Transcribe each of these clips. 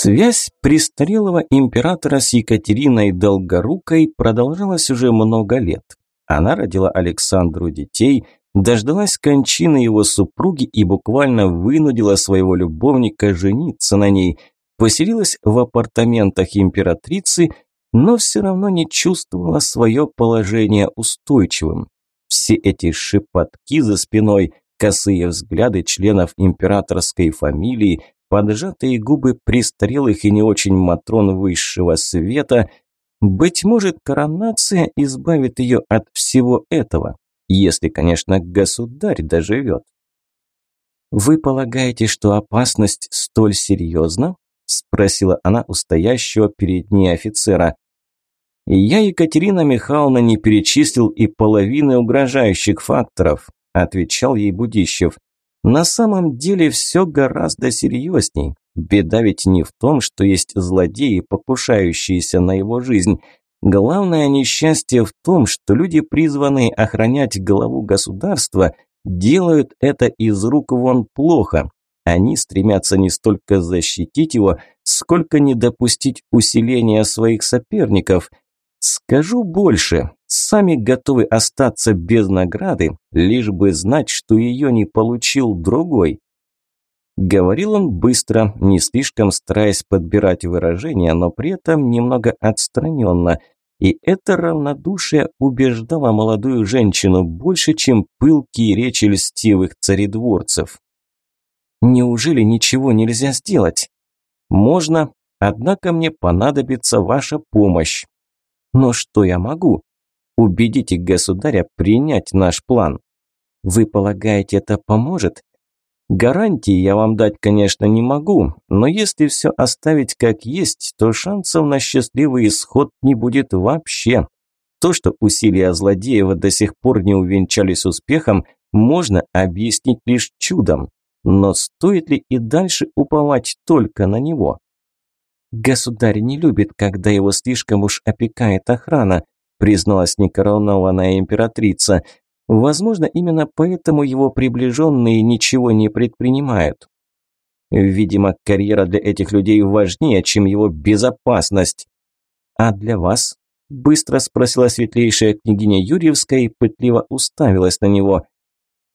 Связь престарелого императора с Екатериной Долгорукой продолжалась уже много лет. Она родила Александру детей, дождалась кончины его супруги и буквально вынудила своего любовника жениться на ней, поселилась в апартаментах императрицы, но все равно не чувствовала свое положение устойчивым. Все эти шепотки за спиной, косые взгляды членов императорской фамилии, поджатые губы престарелых и не очень матрон высшего света. Быть может, коронация избавит ее от всего этого, если, конечно, государь доживет. «Вы полагаете, что опасность столь серьезна?» – спросила она у стоящего перед ней офицера. «Я, Екатерина Михайловна, не перечислил и половины угрожающих факторов», – отвечал ей Будищев. На самом деле все гораздо серьезней. Беда ведь не в том, что есть злодеи, покушающиеся на его жизнь. Главное несчастье в том, что люди, призванные охранять главу государства, делают это из рук вон плохо. Они стремятся не столько защитить его, сколько не допустить усиления своих соперников. Скажу больше, сами готовы остаться без награды, лишь бы знать, что ее не получил другой. Говорил он быстро, не слишком стараясь подбирать выражения, но при этом немного отстраненно. И это равнодушие убеждало молодую женщину больше, чем пылкие речи льстивых царедворцев. «Неужели ничего нельзя сделать?» «Можно, однако мне понадобится ваша помощь». «Но что я могу?» Убедите государя принять наш план. Вы полагаете, это поможет? Гарантии я вам дать, конечно, не могу, но если все оставить как есть, то шансов на счастливый исход не будет вообще. То, что усилия Злодеева до сих пор не увенчались успехом, можно объяснить лишь чудом. Но стоит ли и дальше уповать только на него? Государь не любит, когда его слишком уж опекает охрана, призналась некоронованная императрица. Возможно, именно поэтому его приближенные ничего не предпринимают. Видимо, карьера для этих людей важнее, чем его безопасность. А для вас? Быстро спросила светлейшая княгиня Юрьевская и пытливо уставилась на него.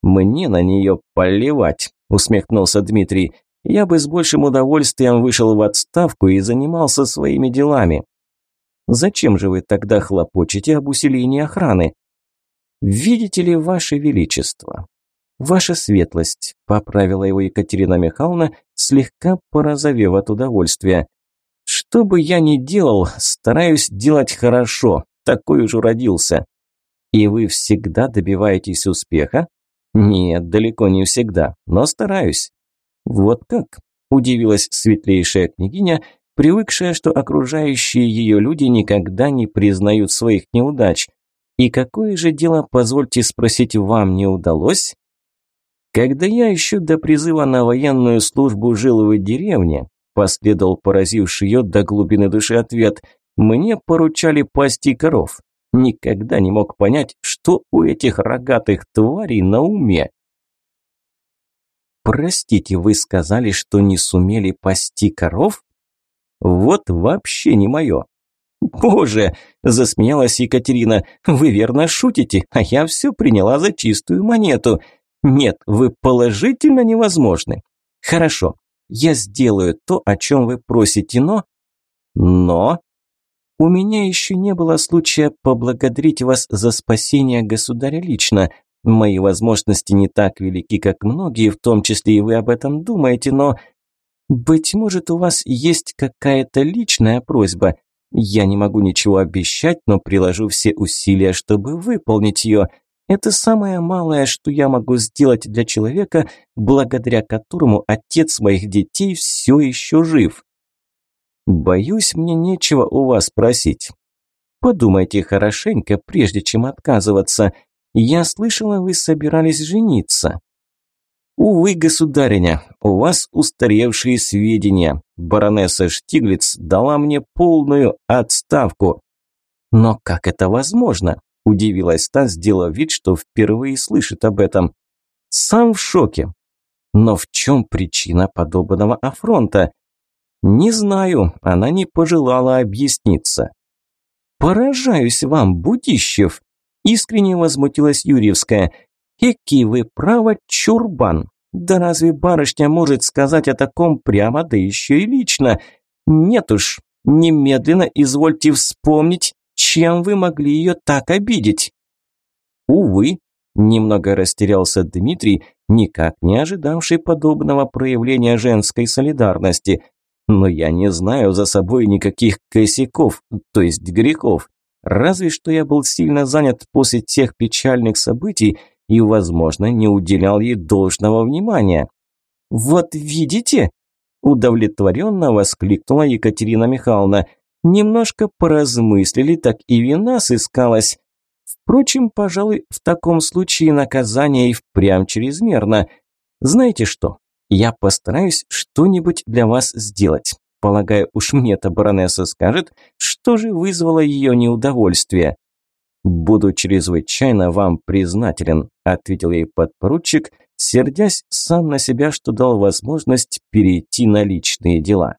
«Мне на нее поливать», – усмехнулся Дмитрий. «Я бы с большим удовольствием вышел в отставку и занимался своими делами». Зачем же вы тогда хлопочете об усилении охраны? Видите ли, ваше величество? Ваша светлость, поправила его Екатерина Михайловна, слегка порозовев от удовольствия. Что бы я ни делал, стараюсь делать хорошо, такой уж уродился. И вы всегда добиваетесь успеха? Нет, далеко не всегда, но стараюсь. Вот как? Удивилась светлейшая княгиня привыкшая, что окружающие ее люди никогда не признают своих неудач. И какое же дело, позвольте спросить, вам не удалось? Когда я еще до призыва на военную службу жил в деревне, последовал поразивший ее до глубины души ответ, мне поручали пасти коров. Никогда не мог понять, что у этих рогатых тварей на уме. «Простите, вы сказали, что не сумели пасти коров?» Вот вообще не мое. «Боже!» – засмеялась Екатерина. «Вы верно шутите, а я все приняла за чистую монету. Нет, вы положительно невозможны. Хорошо, я сделаю то, о чем вы просите, но...» «Но...» «У меня еще не было случая поблагодарить вас за спасение государя лично. Мои возможности не так велики, как многие, в том числе и вы об этом думаете, но быть может, у вас есть какая-то личная просьба. Я не могу ничего обещать, но приложу все усилия, чтобы выполнить ее. Это самое малое, что я могу сделать для человека, благодаря которому отец моих детей все еще жив. Боюсь, мне нечего у вас просить. Подумайте хорошенько, прежде чем отказываться. Я слышала, вы собирались жениться. «Увы, государиня, у вас устаревшие сведения. Баронесса Штиглиц дала мне полную отставку». «Но как это возможно?» – удивилась та, сделав вид, что впервые слышит об этом. «Сам в шоке. Но в чем причина подобного афронта? Не знаю, она не пожелала объясниться. Поражаюсь вам, Будищев, искренне возмутилась Юрьевская. Эки вы право чурбан. Да разве барышня может сказать о таком прямо, да еще и лично? Нет уж, немедленно извольте вспомнить, чем вы могли ее так обидеть. Увы, немного растерялся Дмитрий, никак не ожидавший подобного проявления женской солидарности. Но я не знаю за собой никаких косяков, то есть грехов. Разве что я был сильно занят после тех печальных событий и, возможно, не уделял ей должного внимания. «Вот видите?» – удовлетворенно воскликнула Екатерина Михайловна. «Немножко поразмыслили, так и вина сыскалась. Впрочем, пожалуй, в таком случае наказание и впрямь чрезмерно. Знаете что? Я постараюсь что-нибудь для вас сделать. Полагаю, уж мне-то баронесса скажет, что же вызвало ее неудовольствие. «Буду чрезвычайно вам признателен», – ответил ей подпоручик, сердясь сам на себя, что дал возможность перейти на личные дела.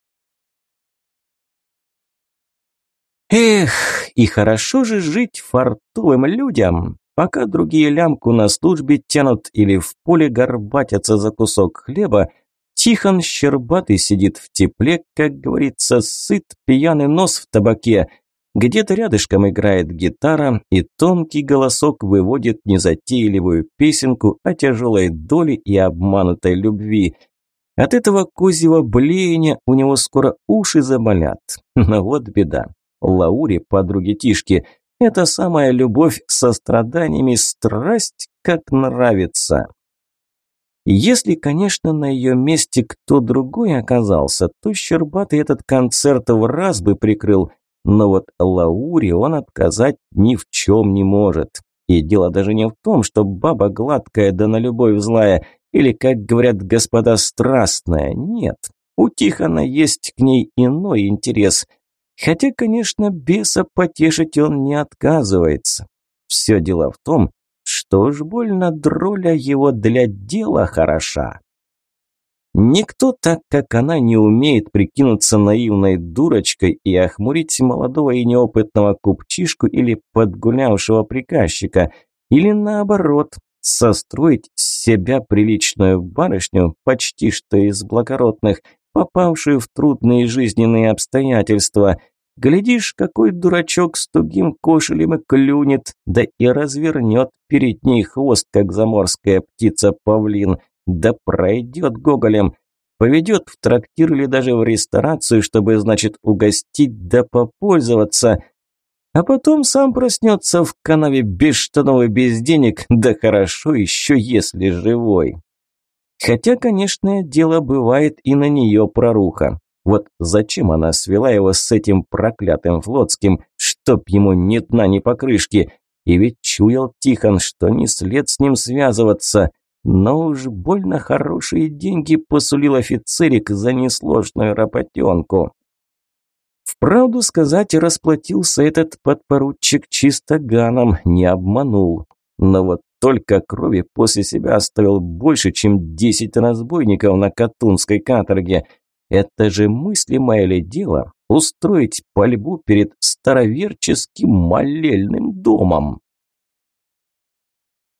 Эх, и хорошо же жить фартовым людям, пока другие лямку на службе тянут или в поле горбатятся за кусок хлеба, Тихон Щербатый сидит в тепле, как говорится, сыт, пьяный нос в табаке. Где-то рядышком играет гитара, и тонкий голосок выводит незатейливую песенку о тяжелой доле и обманутой любви. От этого козьего блеяния у него скоро уши заболят. Но вот беда. Лауре, подруге Тишки, эта самая любовь со страданиями, страсть, как нравится. Если, конечно, на ее месте кто другой оказался, то Щербатый этот концерт в раз бы прикрыл, но вот Лауре он отказать ни в чем не может. И дело даже не в том, что баба гладкая да на любовь злая, или, как говорят господа, страстная. Нет, у Тихона есть к ней иной интерес. Хотя, конечно, беса потешить он не отказывается. Все дело в том, что уж больно дроля его для дела хороша. Никто так, как она, не умеет прикинуться наивной дурочкой и охмурить молодого и неопытного купчишку или подгулявшего приказчика, или наоборот, состроить с себя приличную барышню, почти что из благородных, попавшую в трудные жизненные обстоятельства – Глядишь, какой дурачок с тугим кошелем и клюнет, да и развернет перед ней хвост, как заморская птица-павлин, да пройдет гоголем, поведет в трактир или даже в ресторацию, чтобы, значит, угостить да попользоваться, а потом сам проснется в канаве без штанов и без денег, да хорошо еще, если живой. Хотя, конечно, дело бывает и на нее проруха. Вот зачем она свела его с этим проклятым флотским, чтоб ему ни дна, ни покрышки? И ведь чуял Тихон, что не след с ним связываться. Но уж больно хорошие деньги посулил офицерик за несложную работенку. Вправду сказать, расплатился этот подпоручик чисто ганом, не обманул. Но вот только крови после себя оставил больше, чем десять разбойников на Катунской каторге – это же мыслимое ли дело устроить пальбу перед староверческим молельным домом?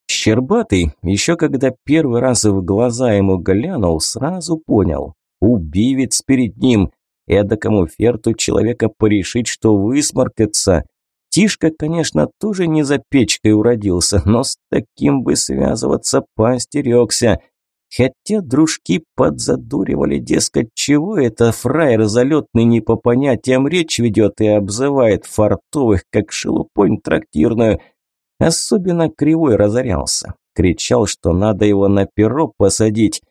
Щербатый, еще когда первый раз в глаза ему глянул, сразу понял – убивец перед ним. Эдакому ферту человека порешить, что высморкаться. Тишка, конечно, тоже не за печкой уродился, но с таким бы связываться поостерегся – Хотя дружки подзадуривали, дескать, чего это фраер залетный не по понятиям речь ведет и обзывает фартовых, как шелупонь трактирную. Особенно кривой разорялся. Кричал, что надо его на перо посадить.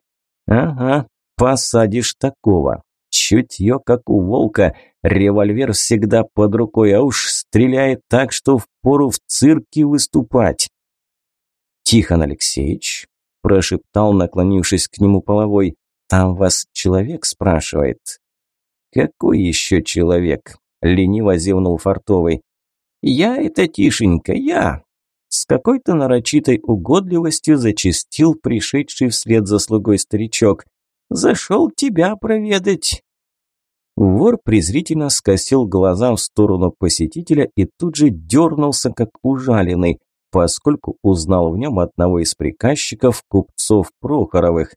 Ага, посадишь такого. Чутье, как у волка. Револьвер всегда под рукой, а уж стреляет так, что впору в цирке выступать. Тихон Алексеевич, прошептал, наклонившись к нему половой. «Там вас человек спрашивает». «Какой еще человек?» – лениво зевнул Фартовый. «Я это Тишенька, я!» С какой-то нарочитой угодливостью зачистил пришедший вслед за слугой старичок. «Зашел тебя проведать». Вор презрительно скосил глаза в сторону посетителя и тут же дернулся, как ужаленный, поскольку узнал в нем одного из приказчиков купцов Прохоровых.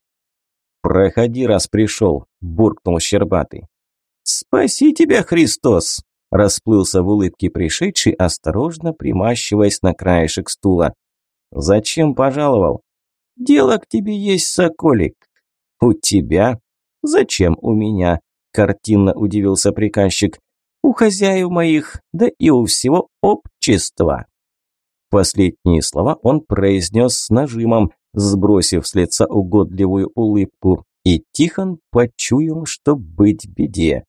«Проходи, раз пришел», – буркнул Щербатый. «Спаси тебя, Христос!» – расплылся в улыбке пришедший, осторожно примащиваясь на краешек стула. «Зачем пожаловал?» «Дело к тебе есть, соколик». «У тебя?» «Зачем у меня?» – картинно удивился приказчик. «У хозяев моих, да и у всего общества». Последние слова он произнес с нажимом, сбросив с лица угодливую улыбку, и Тихон почуял, что быть беде.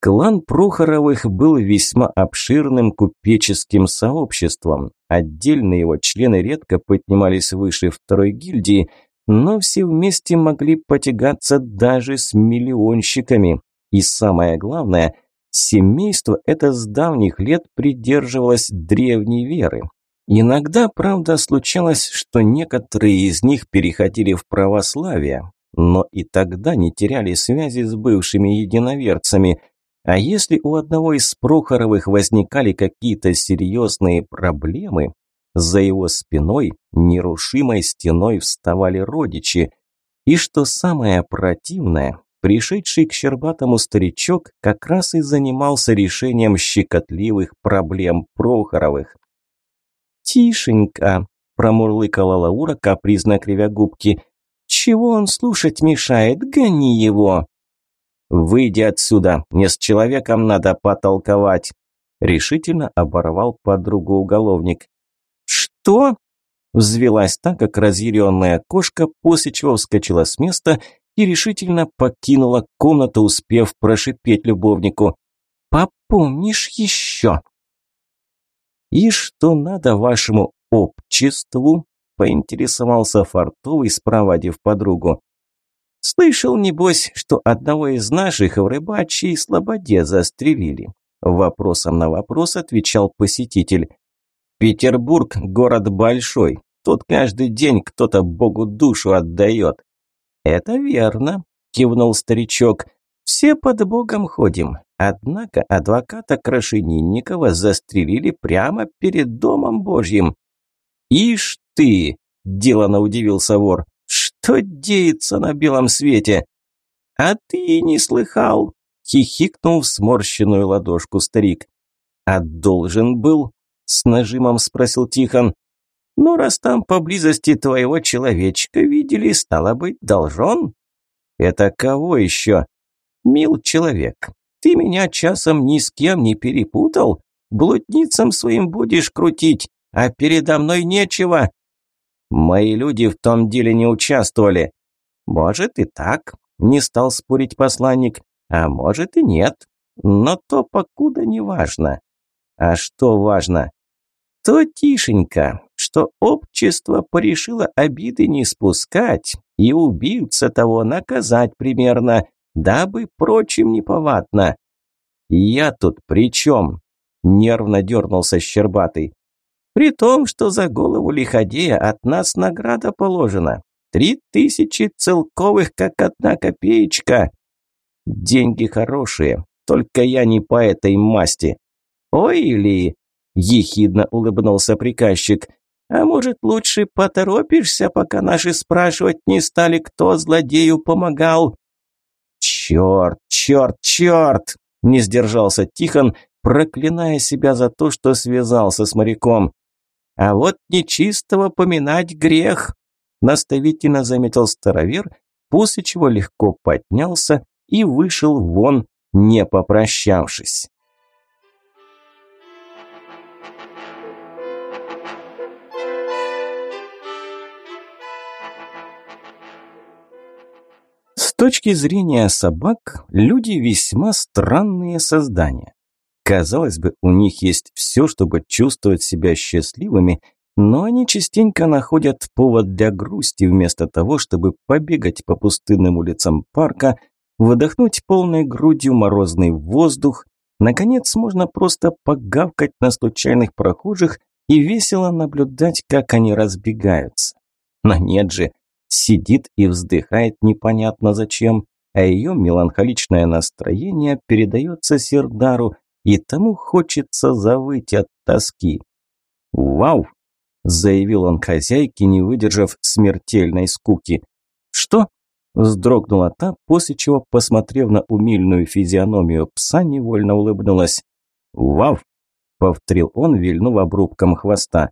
Клан Прохоровых был весьма обширным купеческим сообществом. Отдельные его члены редко поднимались выше второй гильдии, но все вместе могли потягаться даже с миллионщиками. И самое главное, семейство это с давних лет придерживалось древней веры, Иногда, правда, случалось, что некоторые из них переходили в православие, но и тогда не теряли связи с бывшими единоверцами. А если у одного из Прохоровых возникали какие-то серьезные проблемы, за его спиной нерушимой стеной вставали родичи. И что самое противное, пришедший к Щербатому старичок как раз и занимался решением щекотливых проблем Прохоровых. «Тишенько!» – промурлыкала Лаура, капризно кривя губки. «Чего он слушать мешает? Гони его!» «Выйди отсюда! Мне с человеком надо потолковать!» Решительно оборвал подругу уголовник. «Что?» Взвелась так, как разъяренная кошка, после чего вскочила с места и решительно покинула комнату, успев прошипеть любовнику. «Попомнишь еще!» «И что надо вашему обществу?» – поинтересовался Фартовый, спровадив подругу. «Слышал, небось, что одного из наших в рыбачьей слободе застрелили?» Вопросом на вопрос отвечал посетитель. «Петербург – город большой. Тут каждый день кто-то Богу душу отдает». «Это верно», – кивнул старичок. «Все под Богом ходим. Однако адвоката Крашенинникова застрелили прямо перед домом Божьим. «Ишь ты!» – делано удивился вор. «Что деется на белом свете?» «А ты не слыхал?» – хихикнул в сморщенную ладошку старик. «А должен был?» – с нажимом спросил Тихон. «Ну, раз там поблизости твоего человечка видели, стало быть, должен?» «Это кого еще?» «Мил человек, ты меня часом ни с кем не перепутал? Блудницам своим будешь крутить, а передо мной нечего. Мои люди в том деле не участвовали. Может и так, не стал спорить посланник, а может и нет. Но то покуда не важно. А что важно? То тишенько, что общество порешило обиды не спускать и убийца того наказать примерно, дабы прочим неповадно. «Я тут при чем?» – нервно дернулся Щербатый. «При том, что за голову лиходея от нас награда положена. Три тысячи целковых, как одна копеечка. Деньги хорошие, только я не по этой масти». «Ой, ли!» – ехидно улыбнулся приказчик. «А может, лучше поторопишься, пока наши спрашивать не стали, кто злодею помогал?» «Черт, черт, черт!» – не сдержался Тихон, проклиная себя за то, что связался с моряком. «А вот нечистого поминать грех!» – наставительно заметил старовер, после чего легко поднялся и вышел вон, не попрощавшись. точки зрения собак, люди весьма странные создания. Казалось бы, у них есть все, чтобы чувствовать себя счастливыми, но они частенько находят повод для грусти вместо того, чтобы побегать по пустынным улицам парка, выдохнуть полной грудью морозный воздух. Наконец, можно просто погавкать на случайных прохожих и весело наблюдать, как они разбегаются. Но нет же, сидит и вздыхает непонятно зачем, а ее меланхоличное настроение передается Сердару, и тому хочется завыть от тоски. «Вау!» – заявил он хозяйке, не выдержав смертельной скуки. «Что?» – вздрогнула та, после чего, посмотрев на умильную физиономию пса, невольно улыбнулась. «Вау!» – повторил он, вильнув обрубком хвоста.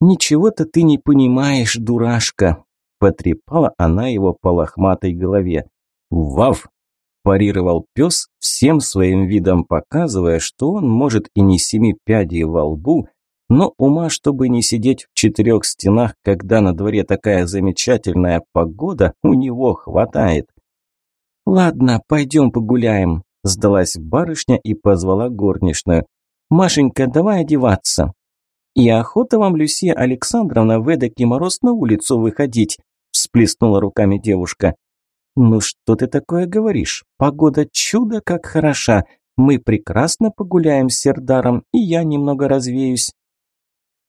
«Ничего-то ты не понимаешь, дурашка!» – потрепала она его по лохматой голове. «Вав!» – парировал пес, всем своим видом показывая, что он может и не семи пядей во лбу, но ума, чтобы не сидеть в четырех стенах, когда на дворе такая замечательная погода, у него хватает. «Ладно, пойдем погуляем», – сдалась барышня и позвала горничную. «Машенька, давай одеваться». «И охота вам, Люсия Александровна, в эдакий мороз на улицу выходить», – всплеснула руками девушка. «Ну что ты такое говоришь? Погода чудо как хороша. Мы прекрасно погуляем с Сердаром, и я немного развеюсь».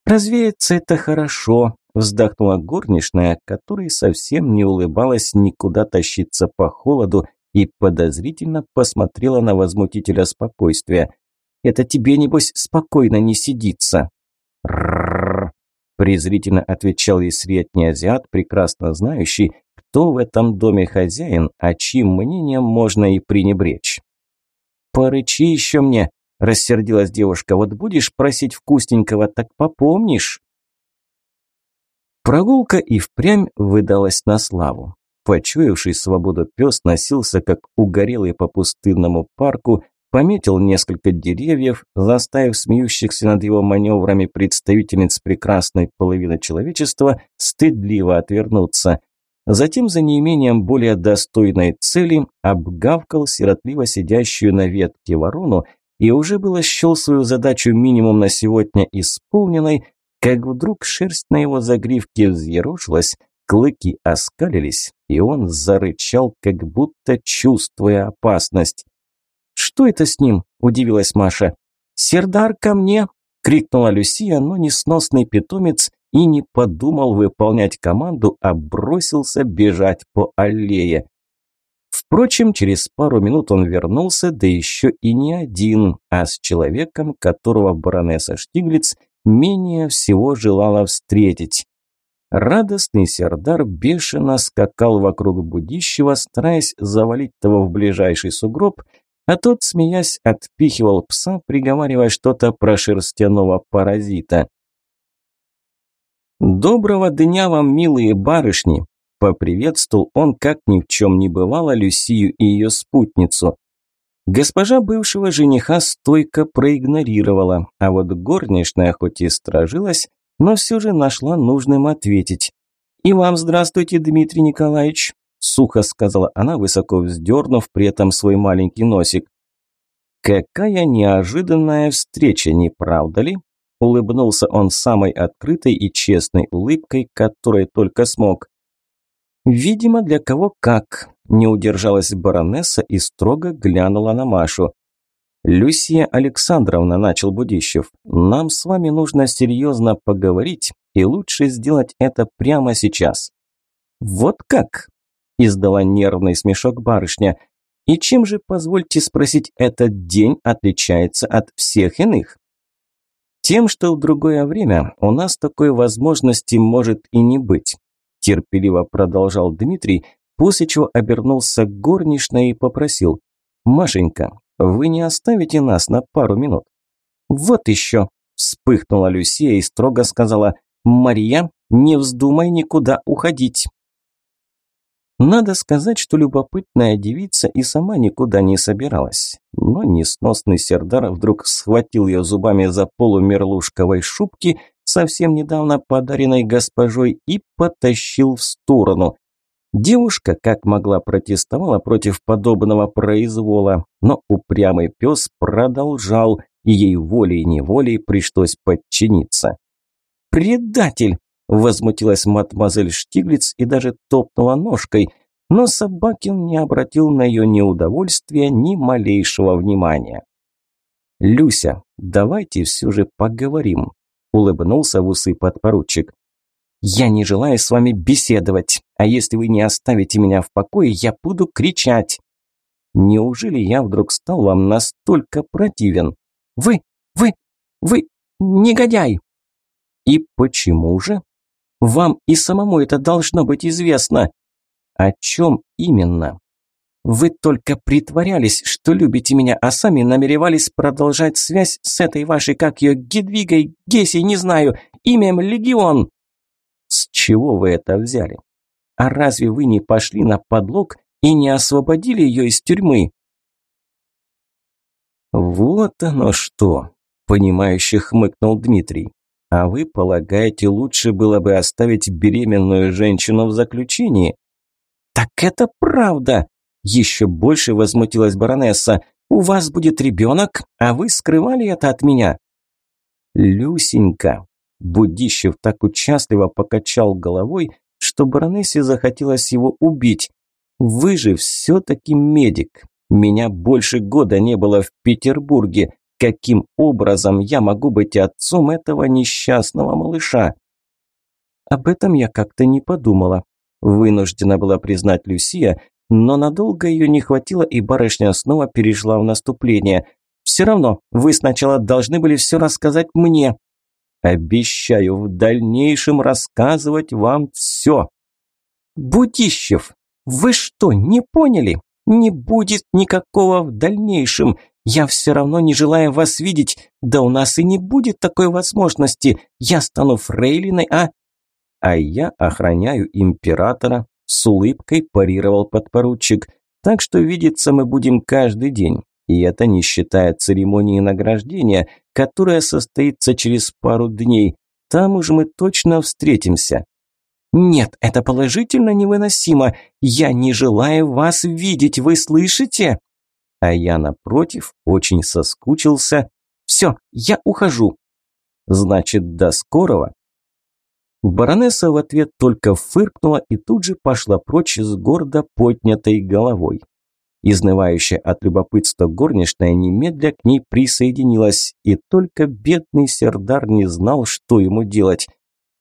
«Развеяться – это хорошо», – вздохнула горничная, которой совсем не улыбалась никуда тащиться по холоду и подозрительно посмотрела на возмутителя спокойствия. «Это тебе, небось, спокойно не сидится». «Ррррр», – презрительно отвечал ей средний азиат, прекрасно знающий, кто в этом доме хозяин, а чьим мнением можно и пренебречь. «Порычи еще мне», – рассердилась девушка, – «вот будешь просить вкусненького, так попомнишь». Прогулка и впрямь выдалась на славу. Почуявший свободу пес носился, как угорелый по пустынному парку, пометил несколько деревьев, заставив смеющихся над его маневрами представительниц прекрасной половины человечества стыдливо отвернуться. Затем за неимением более достойной цели обгавкал сиротливо сидящую на ветке ворону и уже было счел свою задачу минимум на сегодня исполненной, как вдруг шерсть на его загривке взъерошилась, клыки оскалились, и он зарычал, как будто чувствуя опасность. «Что это с ним?» – удивилась Маша. «Сердар, ко мне!» – крикнула Люсия, но несносный питомец и не подумал выполнять команду, а бросился бежать по аллее. Впрочем, через пару минут он вернулся, да еще и не один, а с человеком, которого баронесса Штиглиц менее всего желала встретить. Радостный Сердар бешено скакал вокруг будущего, стараясь завалить того в ближайший сугроб, а тот, смеясь, отпихивал пса, приговаривая что-то про шерстяного паразита. «Доброго дня вам, милые барышни!» – поприветствовал он, как ни в чем не бывало, Люсию и ее спутницу. Госпожа бывшего жениха стойко проигнорировала, а вот горничная хоть и сторожилась, но все же нашла нужным ответить. «И вам здравствуйте, Дмитрий Николаевич», – сухо сказала она, высоко вздернув при этом свой маленький носик. «Какая неожиданная встреча, не правда ли?» Улыбнулся он самой открытой и честной улыбкой, которой только смог. «Видимо, для кого как», – не удержалась баронесса и строго глянула на Машу. «Люсия Александровна», – начал Будищев, – «нам с вами нужно серьезно поговорить, и лучше сделать это прямо сейчас». «Вот как?» – издала нервный смешок барышня. «И чем же, позвольте спросить, этот день отличается от всех иных?» Тем, что в другое время у нас такой возможности может и не быть, терпеливо продолжал Дмитрий, после чего обернулся к горничной и попросил, «Машенька, вы не оставите нас на пару минут?» «Вот еще!» – вспыхнула Люсия и строго сказала, «Мария, не вздумай никуда уходить!» Надо сказать, что любопытная девица и сама никуда не собиралась. Но несносный Сердар вдруг схватил ее зубами за полу мерлушковой шубки, совсем недавно подаренной госпожой, и потащил в сторону. Девушка, как могла, протестовала против подобного произвола, но упрямый пес продолжал, и ей волей-неволей пришлось подчиниться. «Предатель!» Возмутилась мадемуазель Штиглиц и даже топнула ножкой, но Собакин не обратил на ее неудовольствие ни малейшего внимания. «Люся, давайте все же поговорим», – улыбнулся в усы подпоручик. Я не желаю с вами беседовать, а если вы не оставите меня в покое, я буду кричать. Неужели я вдруг стал вам настолько противен? Вы, вы, вы негодяй. И почему же? Вам и самому это должно быть известно. О чем именно? Вы только притворялись, что любите меня, а сами намеревались продолжать связь с этой вашей, как ее, Гедвигой, Гесей, не знаю, имем Легион. С чего вы это взяли? А разве вы не пошли на подлог и не освободили ее из тюрьмы? Вот оно что, понимающе хмыкнул Дмитрий. А вы полагаете, лучше было бы оставить беременную женщину в заключении? Так это правда, еще больше возмутилась баронесса. У вас будет ребенок, а вы скрывали это от меня. Люсенька, Будищев так участливо покачал головой, что баронессе захотелось его убить. «Вы же все-таки медик. Меня больше года не было в Петербурге. Каким образом я могу быть отцом этого несчастного малыша?» Об этом я как-то не подумала. Вынуждена была признать Люсия, но надолго ее не хватило, и барышня снова перешла в наступление. «Все равно, вы сначала должны были все рассказать мне», Обещаю в дальнейшем рассказывать вам все. Бутищев, вы что, не поняли? Не будет никакого в дальнейшем. Я все равно не желаю вас видеть. Да у нас и не будет такой возможности. Я стану фрейлиной, а... А я охраняю императора, с улыбкой парировал подпоручик. Так что видеться мы будем каждый день. И это не считая церемонии награждения, которая состоится через пару дней. Там уж мы точно встретимся. Нет, это положительно невыносимо. Я не желаю вас видеть, вы слышите? А я, напротив, очень соскучился. Все, я ухожу. Значит, до скорого. Баронесса в ответ только фыркнула и тут же пошла прочь с гордо поднятой головой. Изнывающая от любопытства горничная немедля к ней присоединилась, и только бедный Сердар не знал, что ему делать.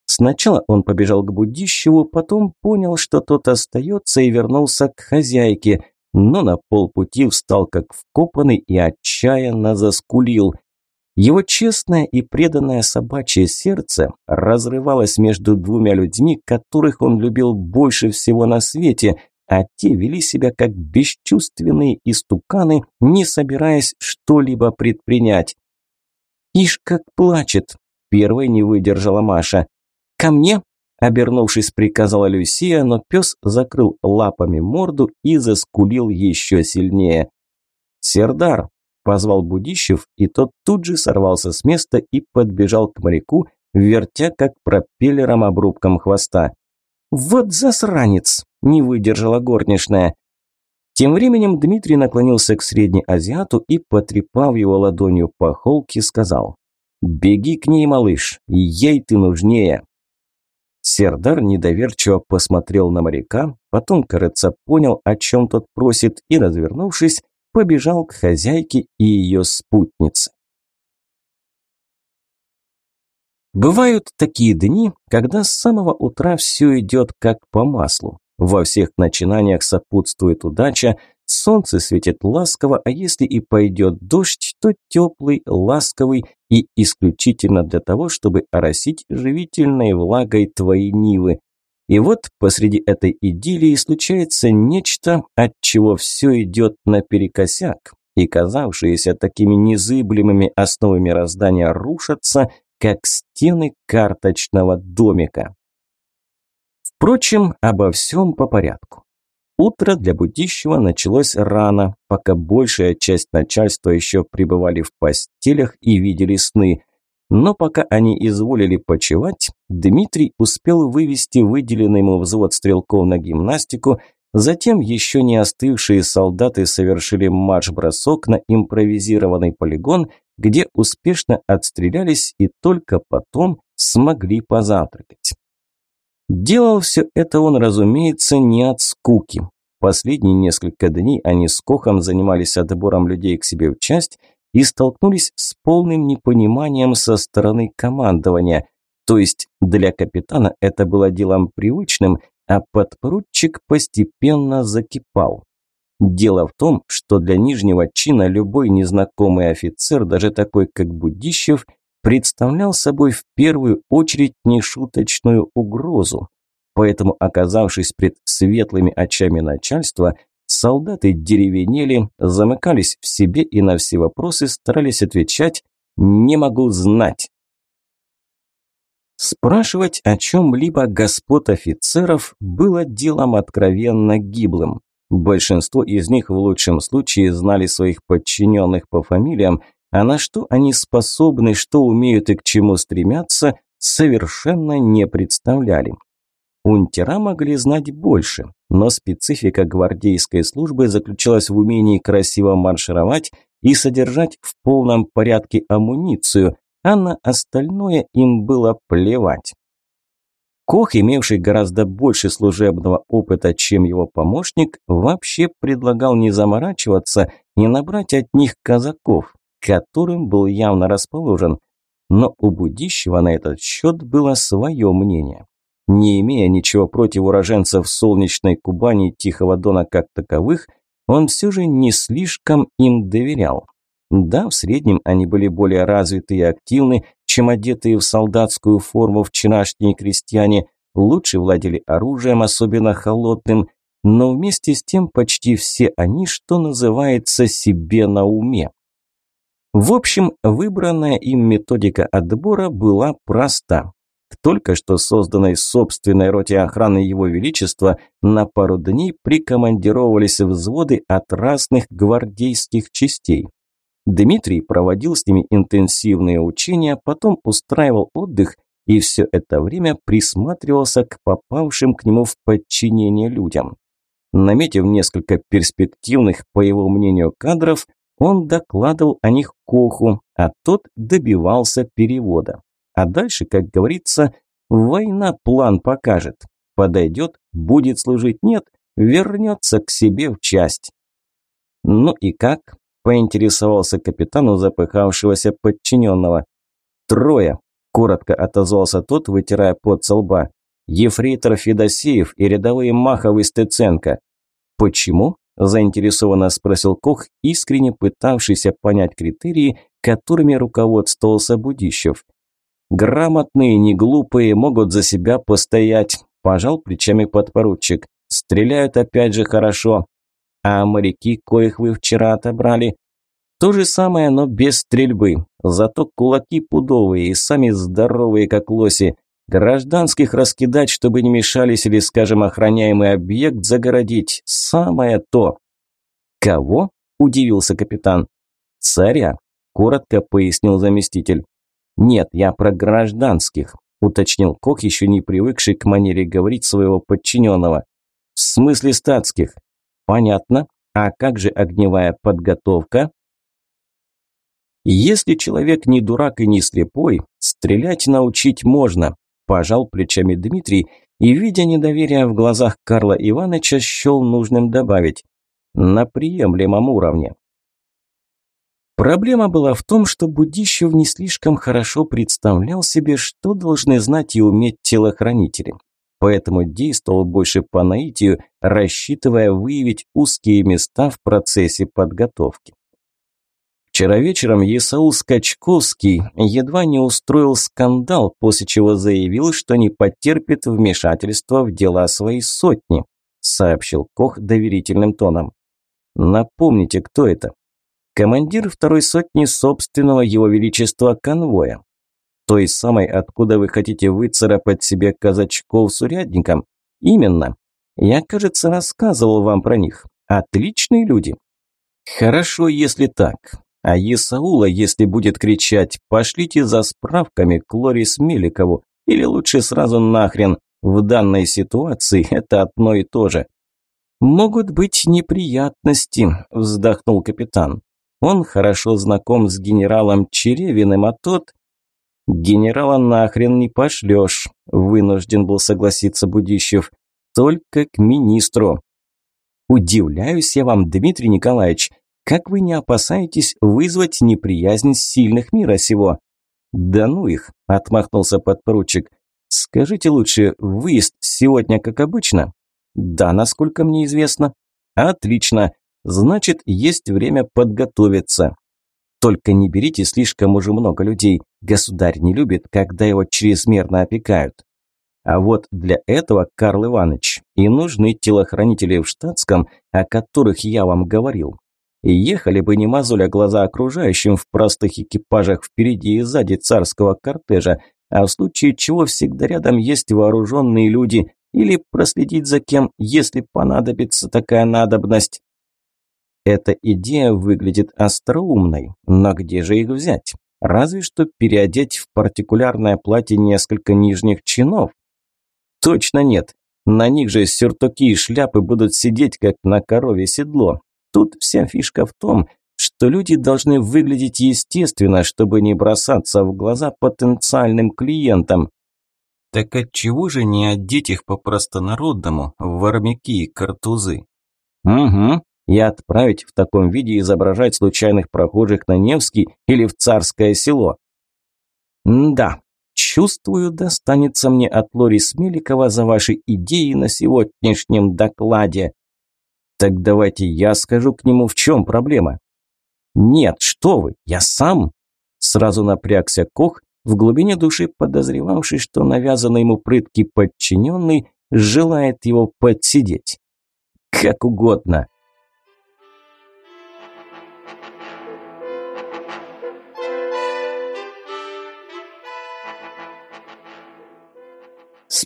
Сначала он побежал к Будищеву, потом понял, что тот остается и вернулся к хозяйке, но на полпути встал как вкопанный и отчаянно заскулил. Его честное и преданное собачье сердце разрывалось между двумя людьми, которых он любил больше всего на свете, а те вели себя как бесчувственные истуканы, не собираясь что-либо предпринять. «Ишь, как плачет!» – первой не выдержала Маша. «Ко мне?» – обернувшись, приказала Люсия, но пес закрыл лапами морду и заскулил еще сильнее. «Сердар!» – позвал Будищев, и тот тут же сорвался с места и подбежал к моряку, вертя как пропеллером обрубком хвоста. «Вот засранец!» – не выдержала горничная. Тем временем Дмитрий наклонился к среднеазиату и, потрепав его ладонью по холке, сказал «Беги к ней, малыш, ей ты нужнее». Сердар недоверчиво посмотрел на моряка, потом, кажется, понял, о чем тот просит, и, развернувшись, побежал к хозяйке и ее спутнице. Бывают такие дни, когда с самого утра все идет как по маслу. Во всех начинаниях сопутствует удача, солнце светит ласково, а если и пойдет дождь, то теплый, ласковый и исключительно для того, чтобы оросить живительной влагой твои нивы. И вот посреди этой идиллии случается нечто, от чего все идет наперекосяк, и казавшиеся такими незыблемыми основы мироздания рушатся, как стены карточного домика. Впрочем, обо всем по порядку. Утро для Будищева началось рано, пока большая часть начальства еще пребывали в постелях и видели сны. Но пока они изволили почевать, Дмитрий успел вывести выделенный ему взвод стрелков на гимнастику, затем еще не остывшие солдаты совершили марш-бросок на импровизированный полигон где успешно отстрелялись и только потом смогли позавтракать. Делал все это он, разумеется, не от скуки. Последние несколько дней они с Кохом занимались отбором людей к себе в часть и столкнулись с полным непониманием со стороны командования. То есть для капитана это было делом привычным, а подпоручик постепенно закипал. Дело в том, что для нижнего чина любой незнакомый офицер, даже такой как Будищев, представлял собой в первую очередь нешуточную угрозу. Поэтому, оказавшись пред светлыми очами начальства, солдаты деревенели, замыкались в себе и на все вопросы старались отвечать «не могу знать». Спрашивать о чем-либо господ офицеров было делом откровенно гиблым. Большинство из них в лучшем случае знали своих подчиненных по фамилиям, а на что они способны, что умеют и к чему стремятся, совершенно не представляли. Унтера могли знать больше, но специфика гвардейской службы заключалась в умении красиво маршировать и содержать в полном порядке амуницию, а на остальное им было плевать. Кох, имевший гораздо больше служебного опыта, чем его помощник, вообще предлагал не заморачиваться и набрать от них казаков, которым был явно расположен. Но у Будищева на этот счет было свое мнение. Не имея ничего против уроженцев солнечной Кубани и Тихого Дона как таковых, он все же не слишком им доверял. Да, в среднем они были более развиты и активны, чем одетые в солдатскую форму вчерашние крестьяне, лучше владели оружием, особенно холодным, но вместе с тем почти все они, что называется, себе на уме. В общем, выбранная им методика отбора была проста. К только что созданной собственной роте охраны Его Величества на пару дней прикомандировались взводы от разных гвардейских частей. Дмитрий проводил с ними интенсивные учения, потом устраивал отдых и все это время присматривался к попавшим к нему в подчинение людям. Наметив несколько перспективных, по его мнению, кадров, он докладывал о них Коху, а тот добивался перевода. А дальше, как говорится, война план покажет. Подойдет, будет служить, нет, вернется к себе в часть. Ну и как? поинтересовался капитан у запыхавшегося подчиненного. «Трое», – коротко отозвался тот, вытирая пот со лба. «Ефрейтор Федосеев и рядовые Махов и Стеценко». «Почему?» – заинтересованно спросил Кох, искренне пытавшийся понять критерии, которыми руководствовался Будищев. «Грамотные, не глупые, могут за себя постоять», – пожал плечами подпоручик. «Стреляют опять же хорошо, а моряки, коих вы вчера отобрали? То же самое, но без стрельбы. Зато кулаки пудовые и сами здоровые, как лоси. Гражданских раскидать, чтобы не мешались или, скажем, охраняемый объект загородить. Самое то. Кого? Удивился капитан. Царя, коротко пояснил заместитель. Нет, я про гражданских, уточнил Кох, еще не привыкший к манере говорить своего подчиненного. В смысле статских. Понятно. А как же огневая подготовка? Если человек не дурак и не слепой, стрелять научить можно, пожал плечами Дмитрий и, видя недоверие в глазах Карла Ивановича, счел нужным добавить «на приемлемом уровне». Проблема была в том, что Будищев не слишком хорошо представлял себе, что должны знать и уметь телохранители поэтому действовал больше по наитию, рассчитывая выявить узкие места в процессе подготовки. Вчера вечером Есаул Скачковский едва не устроил скандал, после чего заявил, что не потерпит вмешательства в дела своей сотни, сообщил Кох доверительным тоном. Напомните, кто это? Командир второй сотни собственного его величества конвоя. Той самой, откуда вы хотите выцарапать себе казачков с урядником? Именно. Я, кажется, рассказывал вам про них. Отличные люди. Хорошо, если так. А Исаула, если будет кричать «пошлите за справками к Лорис Меликову» или лучше сразу нахрен, в данной ситуации это одно и то же. «Могут быть неприятности», – вздохнул капитан. Он хорошо знаком с генералом Черевиным, а тот «Генерала нахрен не пошлешь», – вынужден был согласиться Будищев. «Только к министру». «Удивляюсь я вам, Дмитрий Николаевич, как вы не опасаетесь вызвать неприязнь сильных мира сего?» Да ну их, отмахнулся подпоручик. Скажите лучше, выезд сегодня как обычно? Да, насколько мне известно. Отлично. Значит, есть время подготовиться. Только не берите слишком уже много людей. Государь не любит, когда его чрезмерно опекают. А вот для этого, Карл Иванович, и нужны телохранители в штатском, о которых я вам говорил. И ехали бы не мозоля глаза окружающим в простых экипажах впереди и сзади царского кортежа, а в случае чего всегда рядом есть вооруженные люди, или проследить за кем, если понадобится такая надобность. Эта идея выглядит остроумной, но где же их взять? Разве что переодеть в партикулярное платье несколько нижних чинов. Точно нет. На них же сюртуки и шляпы будут сидеть, как на корове седло. Тут вся фишка в том, что люди должны выглядеть естественно, чтобы не бросаться в глаза потенциальным клиентам. Так отчего же не одеть их по-простонародному, в армяки и картузы? Угу, и отправить в таком виде изображать случайных прохожих на Невский или в Царское село. да, чувствую, достанется мне от Лори Смеликова за ваши идеи на сегодняшнем докладе. Так давайте я скажу к нему, в чем проблема. Нет, что вы, я сам. Сразу напрягся Кох, в глубине души подозревавший, что навязанный ему прыткий подчиненный желает его подсидеть. Как угодно.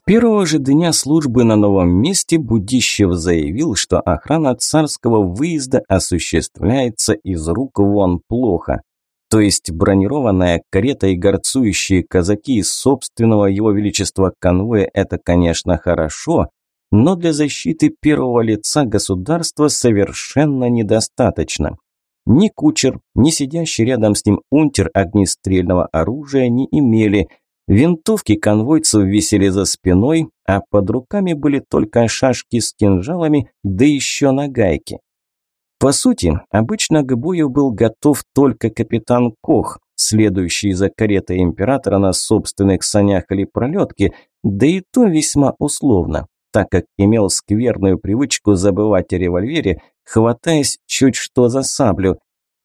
Первого же дня службы на новом месте Будищев заявил, что охрана царского выезда осуществляется из рук вон плохо. То есть бронированная карета и горцующие казаки из собственного его величества конвоя – это, конечно, хорошо, но для защиты первого лица государства совершенно недостаточно. Ни кучер, ни сидящий рядом с ним унтер огнестрельного оружия не имели – Винтовки конвойцев висели за спиной, а под руками были только шашки с кинжалами, да еще нагайки. По сути, обычно к бою был готов только капитан Кох, следующий за каретой императора на собственных санях или пролетке, да и то весьма условно, так как имел скверную привычку забывать о револьвере, хватаясь чуть что за саблю.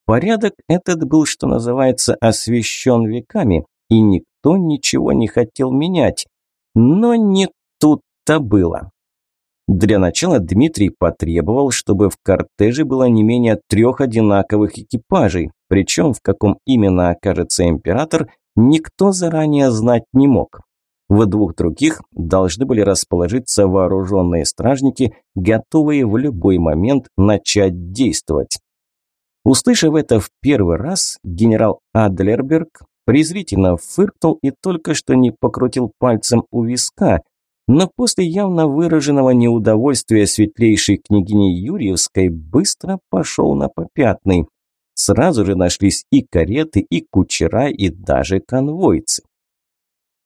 Порядок этот был, что называется, освещен веками, и никто ничего не хотел менять. Но не тут-то было. Для начала Дмитрий потребовал, чтобы в кортеже было не менее трех одинаковых экипажей, причем в каком именно окажется император, никто заранее знать не мог. В двух других должны были расположиться вооруженные стражники, готовые в любой момент начать действовать. Услышав это в первый раз, генерал Адлерберг презрительно фыркнул и только что не покрутил пальцем у виска, но после явно выраженного неудовольствия светлейшей княгини Юрьевской быстро пошел на попятный. Сразу же нашлись и кареты, и кучера, и даже конвойцы.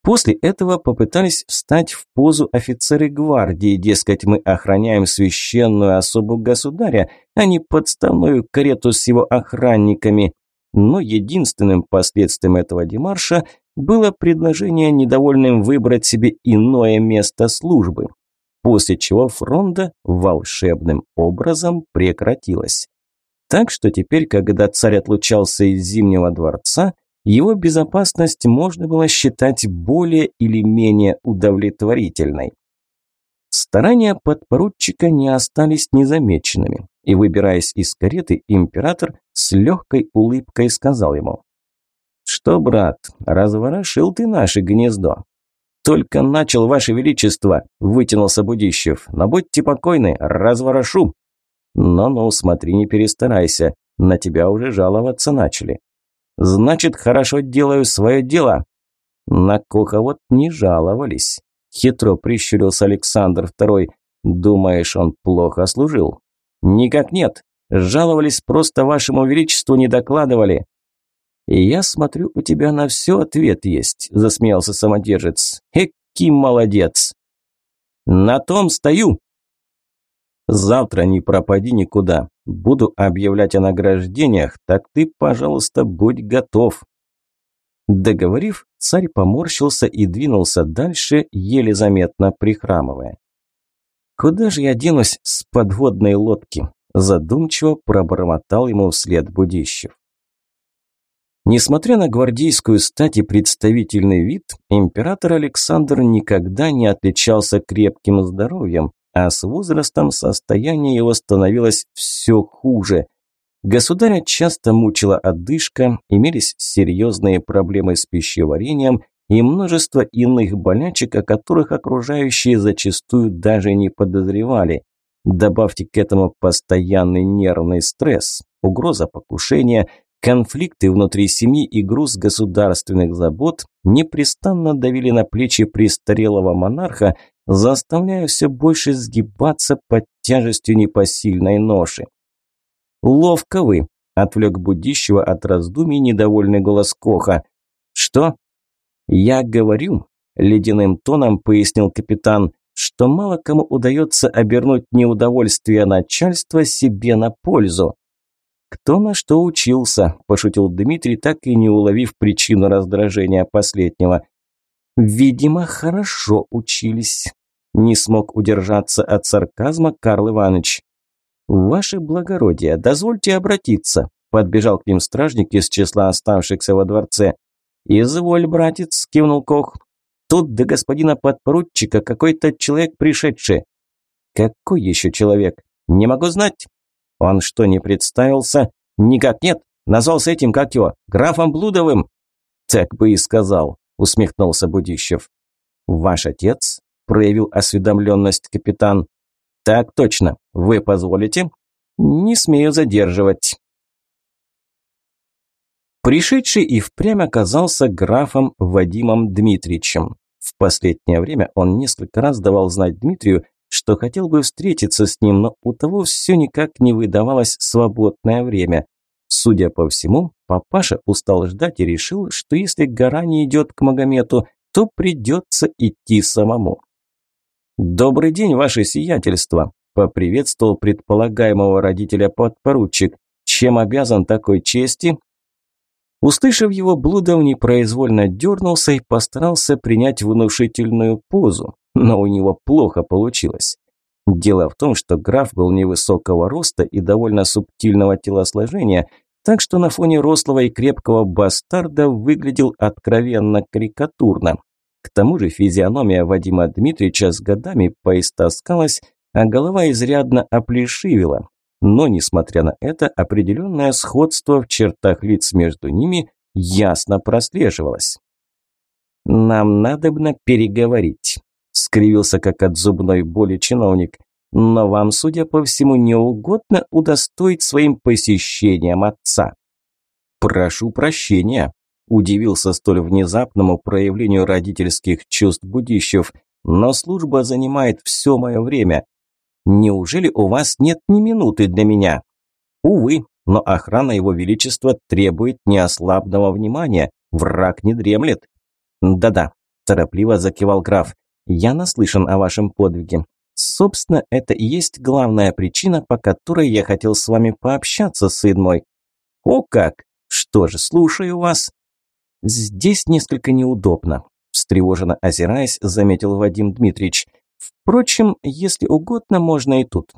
После этого попытались встать в позу офицеры гвардии, дескать, мы охраняем священную особу государя, а не подставную карету с его охранниками но единственным последствием этого демарша было предложение недовольным выбрать себе иное место службы, после чего фронта волшебным образом прекратилась. Так что теперь, когда царь отлучался из Зимнего дворца, его безопасность можно было считать более или менее удовлетворительной. Старания подпоручика не остались незамеченными, и, выбираясь из кареты, император с легкой улыбкой сказал ему. «Что, брат, разворошил ты наше гнездо?» «Только начал, ваше величество», – вытянулся Будищев. «Но будьте покойны, разворошу». «Ну-ну, смотри, не перестарайся, на тебя уже жаловаться начали». «Значит, хорошо делаю свое дело». На Коха вот не жаловались. Хитро прищурился Александр II. Думаешь, он плохо служил? Никак нет. Жаловались, просто вашему величеству не докладывали. Я смотрю, у тебя на все ответ есть, засмеялся самодержец. Эки молодец. На том стою. Завтра не пропади никуда. Буду объявлять о награждениях, так ты, пожалуйста, будь готов. Договорив, царь поморщился и двинулся дальше, еле заметно прихрамывая. «Куда же я денусь с подводной лодки?» Задумчиво пробормотал ему вслед Будищев. Несмотря на гвардейскую стать и представительный вид, император Александр никогда не отличался крепким здоровьем, а с возрастом состояние его становилось все хуже. Государя часто мучила одышка, имелись серьезные проблемы с пищеварением и множество иных болячек, о которых окружающие зачастую даже не подозревали. Добавьте к этому постоянный нервный стресс, угроза покушения, конфликты внутри семьи и груз государственных забот непрестанно давили на плечи престарелого монарха, заставляя все больше сгибаться под тяжестью непосильной ноши. «Ловко вы!» – отвлек будущего от раздумий недовольный голос Коха. «Что?» «Я говорю», – ледяным тоном пояснил капитан, что мало кому удается обернуть неудовольствие начальства себе на пользу. «Кто на что учился?» – пошутил Дмитрий, так и не уловив причину раздражения последнего. «Видимо, хорошо учились». Не смог удержаться от сарказма Карл Иванович. «Ваше благородие, дозвольте обратиться», – подбежал к ним стражник из числа оставшихся во дворце. «Изволь, братец», – кивнул Кох. Тут до господина подпоручика какой-то человек пришедший. Какой еще человек? Не могу знать. Он что, не представился? Никак нет. Назвался этим, как его, графом Блудовым. Так бы и сказал, усмехнулся Будищев. Ваш отец? Проявил осведомленность капитан. Так точно. Вы позволите? Не смею задерживать. Пришедший и впрямь оказался графом Вадимом Дмитриевичем. В последнее время он несколько раз давал знать Дмитрию, что хотел бы встретиться с ним, но у того все никак не выдавалось свободное время. Судя по всему, папаша устал ждать и решил, что если гора не идет к Магомету, то придется идти самому. «Добрый день, ваше сиятельство!» – поприветствовал предполагаемого родителя подпоручик. «Чем обязан такой чести?» Услышав его, Блудов непроизвольно дернулся и постарался принять внушительную позу, но у него плохо получилось. Дело в том, что граф был невысокого роста и довольно субтильного телосложения, так что на фоне рослого и крепкого бастарда выглядел откровенно карикатурно. К тому же физиономия Вадима Дмитриевича с годами поистоскалась, а голова изрядно оплешивела, но, несмотря на это, определенное сходство в чертах лиц между ними ясно прослеживалось. «Нам надобно переговорить», – скривился как от зубной боли чиновник. «Но вам, судя по всему, не угодно удостоить своим посещением отца». «Прошу прощения», – удивился столь внезапному проявлению родительских чувств Будищев, «но служба занимает все мое время. Неужели у вас нет ни минуты для меня? Увы, но охрана его величества требует неослабного внимания. Враг не дремлет. Да-да, торопливо закивал граф. Я наслышан о вашем подвиге. Собственно, это и есть главная причина, по которой я хотел с вами пообщаться, сын мой. О как! Что же, слушаю вас. Здесь несколько неудобно, встревоженно озираясь, заметил Вадим Дмитриевич. Впрочем, если угодно, можно и тут.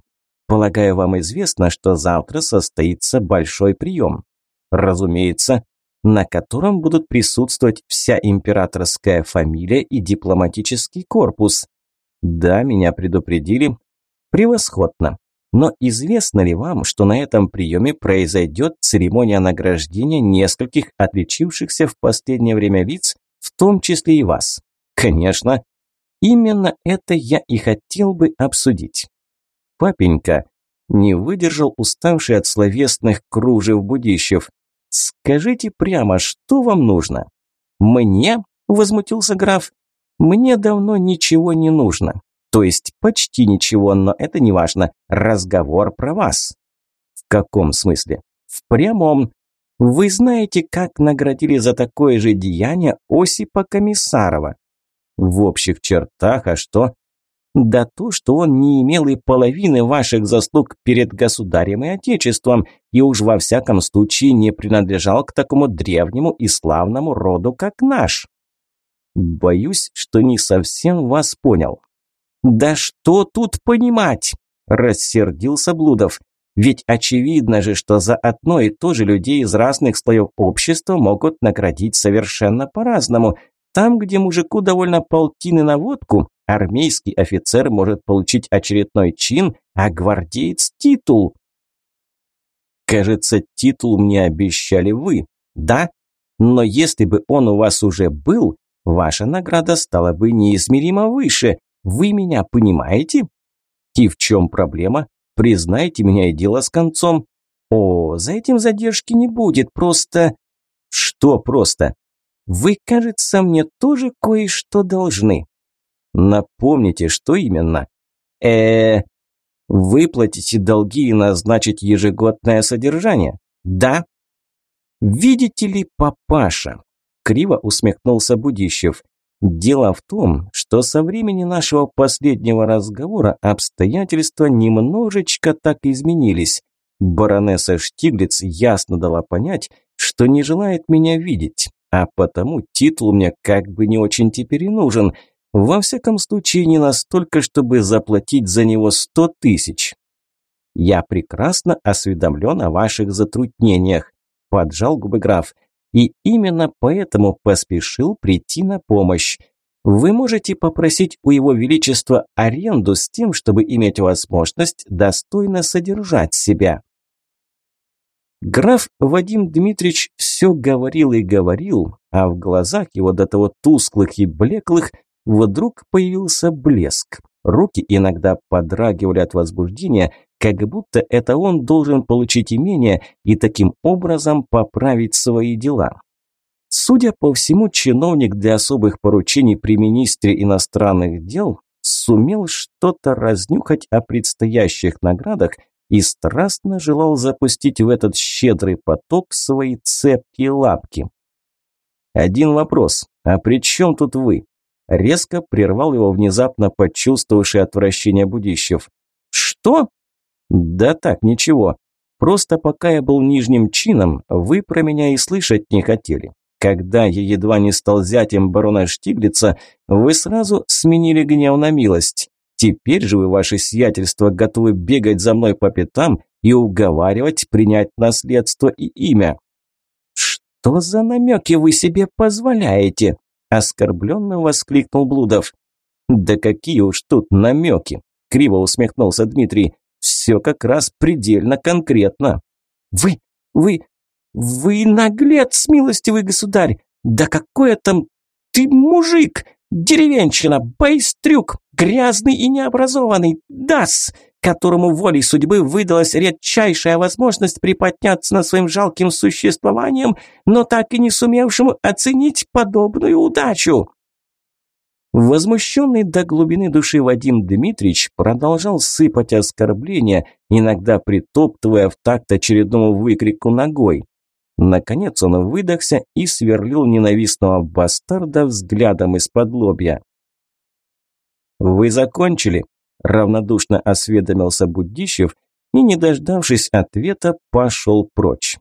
Полагаю, вам известно, что завтра состоится большой прием. Разумеется, на котором будут присутствовать вся императорская фамилия и дипломатический корпус. Да, меня предупредили. Превосходно. Но известно ли вам, что на этом приеме произойдет церемония награждения нескольких отличившихся в последнее время лиц, в том числе и вас? Конечно, Именно это я и хотел бы обсудить. Папенька не выдержал уставший от словесных кружев Будищев. Скажите прямо, что вам нужно? Мне? Возмутился граф. Мне давно ничего не нужно. То есть почти ничего, но это не важно. Разговор про вас. В каком смысле? В прямом. Вы знаете, как наградили за такое же деяние Осипа Комиссарова? В общих чертах, а что? Да то, что он не имел и половины ваших заслуг перед государем и отечеством, и уж во всяком случае не принадлежал к такому древнему и славному роду, как наш. Боюсь, что не совсем вас понял. Да что тут понимать? Рассердился Блудов. Ведь очевидно же, что за одно и то же людей из разных слоев общества могут наградить совершенно по-разному. Там, где мужику довольно полтины на водку, армейский офицер может получить очередной чин, а гвардеец – титул. Кажется, титул мне обещали вы, да? Но если бы он у вас уже был, ваша награда стала бы неизмеримо выше. Вы меня понимаете? И в чем проблема? Признайте меня и дело с концом. О, за этим задержки не будет, просто... Что просто? Вы, кажется, мне тоже кое-что должны. Напомните, что именно? э, -э выплатите долги и назначить ежегодное содержание? Да. Видите ли, папаша, криво усмехнулся Будищев. Дело в том, что со времени нашего последнего разговора обстоятельства немножечко так изменились. Баронесса Штиглиц ясно дала понять, что не желает меня видеть, а потому титул мне как бы не очень теперь и нужен. Во всяком случае, не настолько, чтобы заплатить за него сто тысяч. Я прекрасно осведомлен о ваших затруднениях, поджал губы граф и именно поэтому поспешил прийти на помощь. Вы можете попросить у его величества аренду с тем, чтобы иметь возможность достойно содержать себя. Граф Вадим Дмитриевич все говорил и говорил, а в глазах его до того тусклых и блеклых вдруг появился блеск. Руки иногда подрагивали от возбуждения, как будто это он должен получить имение и таким образом поправить свои дела. Судя по всему, чиновник для особых поручений при министре иностранных дел сумел что-то разнюхать о предстоящих наградах и страстно желал запустить в этот щедрый поток свои цепкие лапки. Один вопрос, а при чем тут вы? Резко прервал его внезапно почувствовавший отвращение Будищев. «Что?» «Да так, ничего. Просто пока я был нижним чином, вы про меня и слышать не хотели. Когда я едва не стал зятем барона Штиглица, вы сразу сменили гнев на милость. Теперь же вы, ваше сиятельство, готовы бегать за мной по пятам и уговаривать принять наследство и имя». «Что за намеки вы себе позволяете?» Оскорбленно воскликнул Блудов. «Да какие уж тут намеки!» Криво усмехнулся Дмитрий. «Все как раз предельно конкретно». «Вы, вы, вы наглец, милостивый государь! Да какой там ты мужик! Деревенщина, байстрюк, грязный и необразованный, дас, которому волей судьбы выдалась редчайшая возможность приподняться над своим жалким существованием, но так и не сумевшему оценить подобную удачу. Возмущенный до глубины души Вадим Дмитриевич продолжал сыпать оскорбления, иногда притоптывая в такт очередному выкрику ногой. Наконец он выдохся и сверлил ненавистного бастарда взглядом из-под лобья. «Вы закончили?» – равнодушно осведомился Будищев и, не дождавшись ответа, пошел прочь.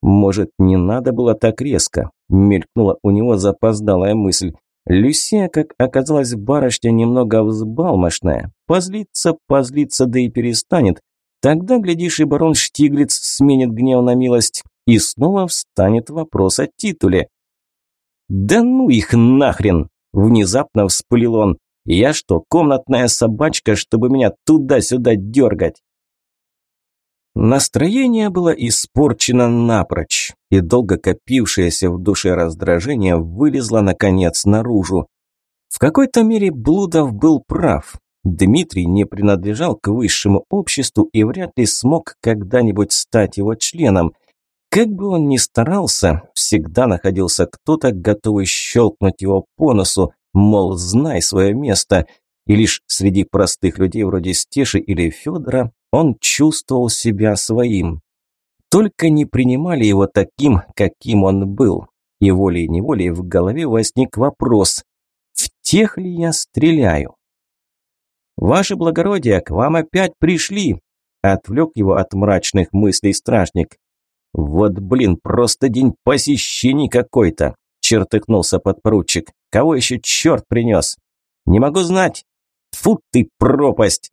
«Может, не надо было так резко?» – мелькнула у него запоздалая мысль. Люсия, как оказалось, барышня немного взбалмошная. Позлится, позлится, да и перестанет. Тогда, глядишь, и барон Штиглиц сменит гнев на милость, и снова встанет вопрос о титуле. «Да ну их нахрен!» – внезапно вспылил он. «Я что, комнатная собачка, чтобы меня туда-сюда дергать?» Настроение было испорчено напрочь, и долго копившееся в душе раздражение вылезло, наконец, наружу. В какой-то мере Блудов был прав. Дмитрий не принадлежал к высшему обществу и вряд ли смог когда-нибудь стать его членом – как бы он ни старался, всегда находился кто-то, готовый щелкнуть его по носу, мол, знай свое место. И лишь среди простых людей вроде Стеши или Федора он чувствовал себя своим. Только не принимали его таким, каким он был. И волей-неволей в голове возник вопрос, в тех ли я стреляю? «Ваше благородие, к вам опять пришли!» Отвлек его от мрачных мыслей стражник. «Вот, блин, просто день посещений какой-то!» Чертыхнулся подпоручик. «Кого еще черт принес?» «Не могу знать!» Фу ты, пропасть!»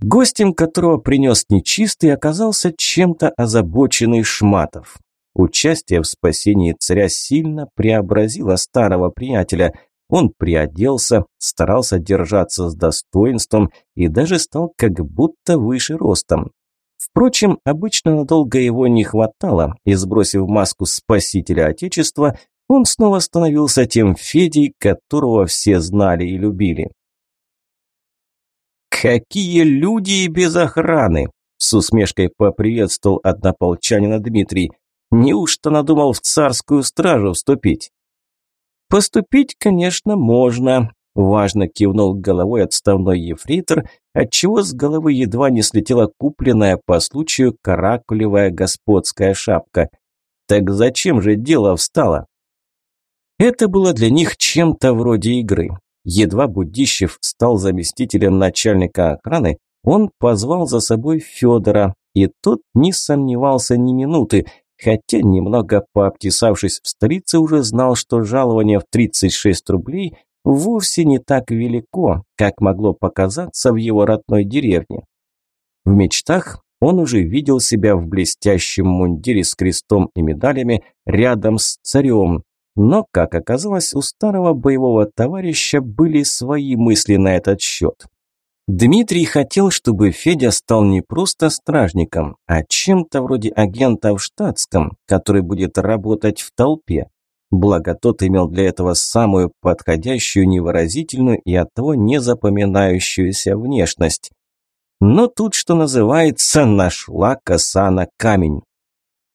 Гостем, которого принес нечистый, оказался чем-то озабоченный Шматов. Участие в спасении царя сильно преобразило старого приятеля. Он приоделся, старался держаться с достоинством и даже стал как будто выше ростом. Впрочем, обычно надолго его не хватало, и сбросив маску спасителя Отечества, он снова становился тем Федей, которого все знали и любили. «Какие люди без охраны!» С усмешкой поприветствовал однополчанина Дмитрий. «Неужто надумал в царскую стражу вступить?» «Поступить, конечно, можно», – важно кивнул головой отставной ефрейтор, отчего с головы едва не слетела купленная по случаю каракулевая господская шапка. «Так зачем же дело встало?» Это было для них чем-то вроде игры. Едва Будищев стал заместителем начальника охраны, он позвал за собой Федора, и тот не сомневался ни минуты, хотя, немного пообтесавшись в столице, уже знал, что жалование в 36 рублей вовсе не так велико, как могло показаться в его родной деревне. В мечтах он уже видел себя в блестящем мундире с крестом и медалями рядом с царем, но, как оказалось, у старого боевого товарища были свои мысли на этот счет. Дмитрий хотел, чтобы Федя стал не просто стражником, а чем-то вроде агента в штатском, который будет работать в толпе. Благо тот имел для этого самую подходящую, невыразительную и оттого не запоминающуюся внешность. Но тут, что называется, нашла коса на камень.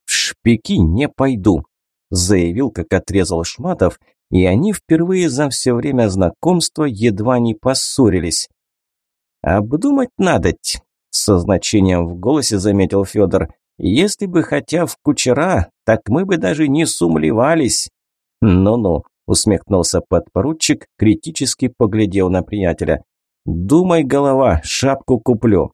В шпики не пойду, заявил, как отрезал Шматов, и они впервые за все время знакомства едва не поссорились. «Обдумать надоть», – со значением в голосе заметил Федор. «Если бы хотя в кучера, так мы бы даже не сумлевались». «Ну-ну», – усмехнулся подпоручик, критически поглядел на приятеля. «Думай, голова, шапку куплю».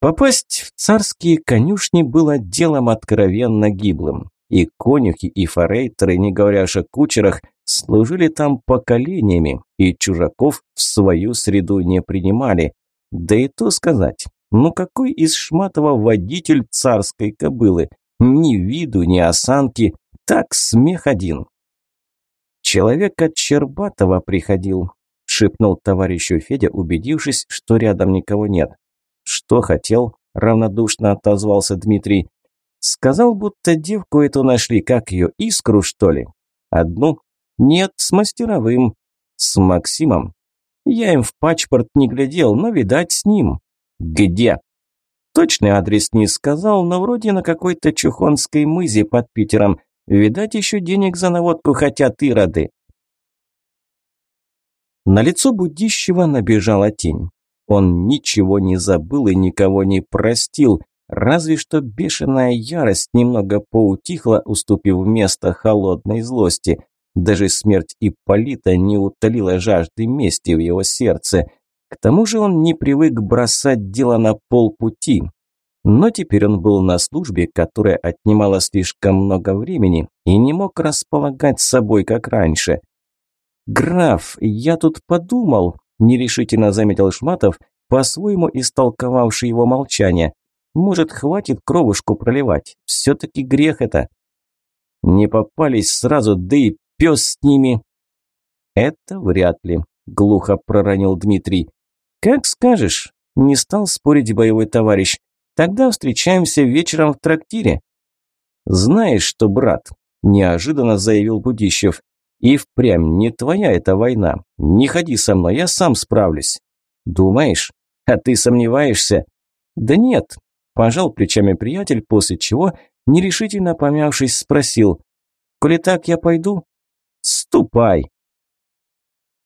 Попасть в царские конюшни было делом откровенно гиблым. И конюхи, и форейтеры, не говоря о кучерах, служили там поколениями, и чужаков в свою среду не принимали. Да и то сказать, ну какой из Шматова водитель царской кобылы? Ни виду, ни осанки, так смех один. Человек от Щербатова приходил, шепнул товарищу Федя, убедившись, что рядом никого нет. Что хотел? равнодушно отозвался Дмитрий. Сказал, будто девку эту нашли, как ее, искру, что ли? Одну? Нет, с мастеровым. С Максимом. Я им в пачпорт не глядел, но, видать, с ним. Где? Точный адрес не сказал, но вроде на какой-то чухонской мызе под Питером. Видать, еще денег за наводку хотят ироды. На лицо Будищева набежала тень. Он ничего не забыл и никого не простил. Разве что бешеная ярость немного поутихла, уступив место холодной злости. Даже смерть Ипполита не утолила жажды мести в его сердце. К тому же он не привык бросать дело на полпути. Но теперь он был на службе, которая отнимала слишком много времени и не мог располагать собой, как раньше. «Граф, я тут подумал», – нерешительно заметил Шматов, по-своему истолковавший его молчание. Может, хватит кровушку проливать? Все-таки грех это. Не попались сразу, да и пес с ними. Это вряд ли, глухо проронил Дмитрий. Как скажешь, не стал спорить боевой товарищ. Тогда встречаемся вечером в трактире. Знаешь что, брат, неожиданно заявил Будищев. И впрямь не твоя эта война. Не ходи со мной, я сам справлюсь. Думаешь? А ты сомневаешься? Да нет, Пожал плечами приятель, после чего, нерешительно помявшись, спросил. «Коли так, я пойду?» «Ступай!»